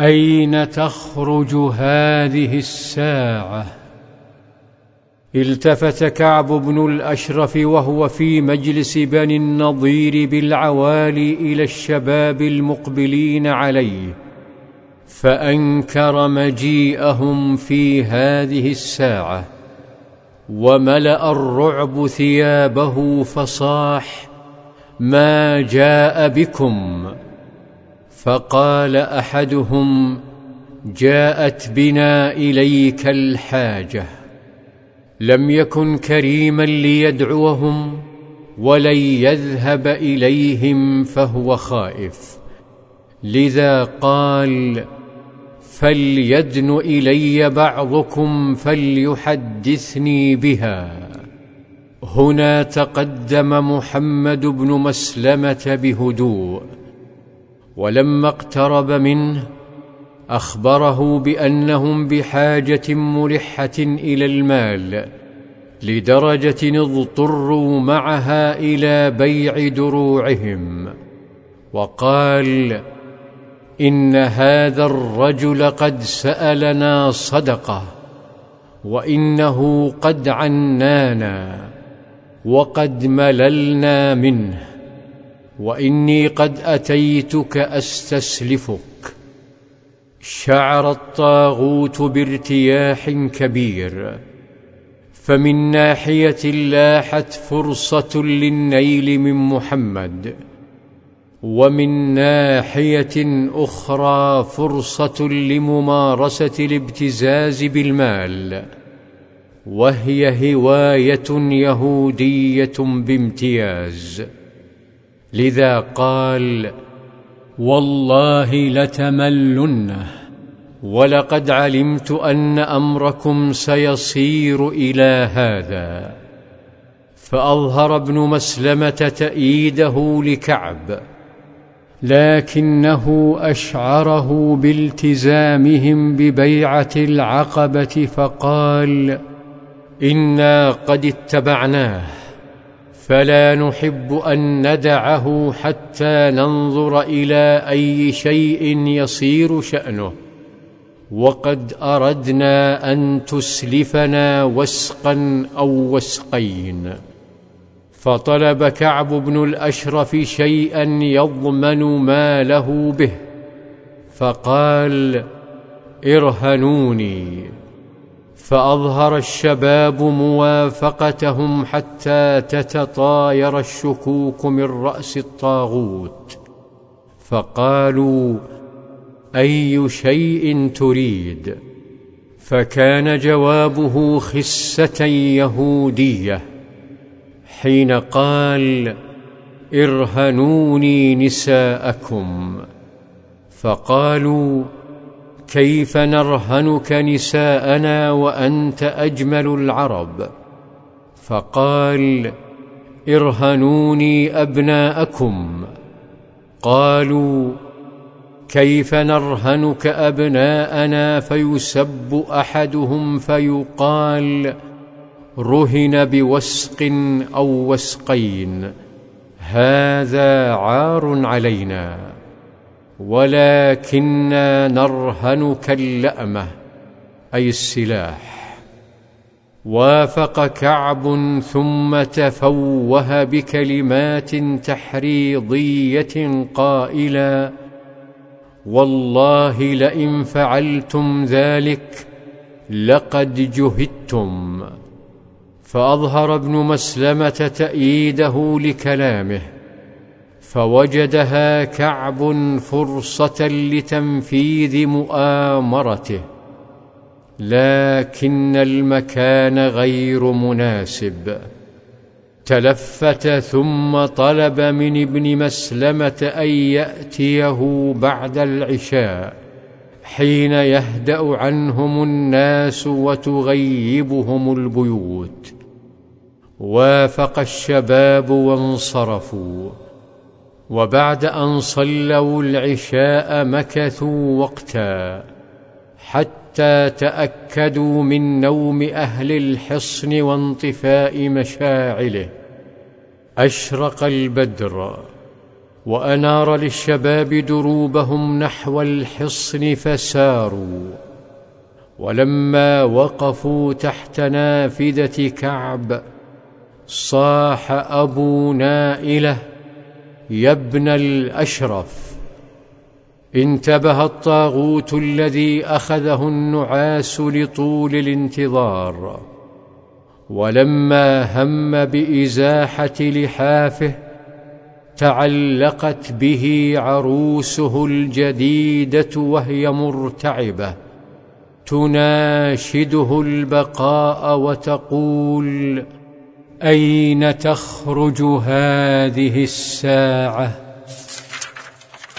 أين تخرج هذه الساعة؟ التفت كعب بن الأشرف وهو في مجلس بني النضير بالعوالي إلى الشباب المقبلين عليه فأنكر مجيئهم في هذه الساعة وملأ الرعب ثيابه فصاح ما جاء بكم؟ فقال أحدهم جاءت بنا إليك الحاجة لم يكن كريما ليدعوهم ولن يذهب إليهم فهو خائف لذا قال فليدن إلي بعضكم فليحدثني بها. هنا تقدم محمد بن مسلمة بهدوء ولما اقترب منه أخبره بأنهم بحاجة ملحة إلى المال لدرجة اضطروا معها إلى بيع دروعهم وقال إن هذا الرجل قد سألنا صدقة وإنه قد عنانا وقد مللنا منه وإني قد أتيتك أستسلفك. شعر الطاغوت بارتياح كبير فمن ناحية لاحت فرصة للنيل من محمد ومن ناحية أخرى فرصة لممارسة الابتزاز بالمال وهي هواية يهودية بامتياز. لذا قال والله لتملنه ولقد علمت أن أمركم سيصير إلى هذا. فأظهر ابن مسلمة تأييده لكعب لكنه أشعره بالتزامهم ببيعة العقبة فقال إنا قد اتبعناه. فلا نحب أن ندعه حتى ننظر إلى أي شيء يصير شأنه. وقد أردنا أن تسلفنا وسقا أو وسقين. فطلب كعب بن الأشرف شيئا يضمن ما له به. فقال ارهنوني. فأظهر الشباب موافقتهم حتى تتطاير الشكوك من رأس الطاغوت. فقالوا أي شيء تريد؟ فكان جوابه خسة يهودية حين قال إرهنوني نساءكم. فقالوا كيف نرهنك نساءنا وأنت أجمل العرب؟ فقال ارهنوني أبناءكم. قالوا كيف نرهنك أبناءنا؟ فيسب أحدهم فيقال رهن بوسق أو وسقين. هذا عار علينا. ولكنا نرهنك اللامه أي السلاح. وافق كعب ثم تفوه بكلمات تحريضية قائلا والله لئن فعلتم ذلك لقد جهدتم. فأظهر ابن مسلمة تأييده لكلامه فوجدها كعب فرصة لتنفيذ مؤامرته لكن المكان غير مناسب. تلفت ثم طلب من ابن مسلمة أن يأتيه بعد العشاء حين يهدأ عنهم الناس وتغيبهم البيوت. وافق الشباب وانصرفوا. وبعد أن صلوا العشاء مكثوا وقتا حتى تأكدوا من نوم أهل الحصن وانطفاء مشاعله. أشرق البدر وأنار للشباب دروبهم نحو الحصن فساروا. ولما وقفوا تحت نافذة كعب صاح أبو نائلة يا ابن الأشرف انتبه الطاغوت الذي أخذه النعاس لطول الانتظار ولما هم بإزاحة لحافه تعلقت به عروسه الجديدة وهي مرتعبة تناشده البقاء وتقول أين تخرج هذه الساعة؟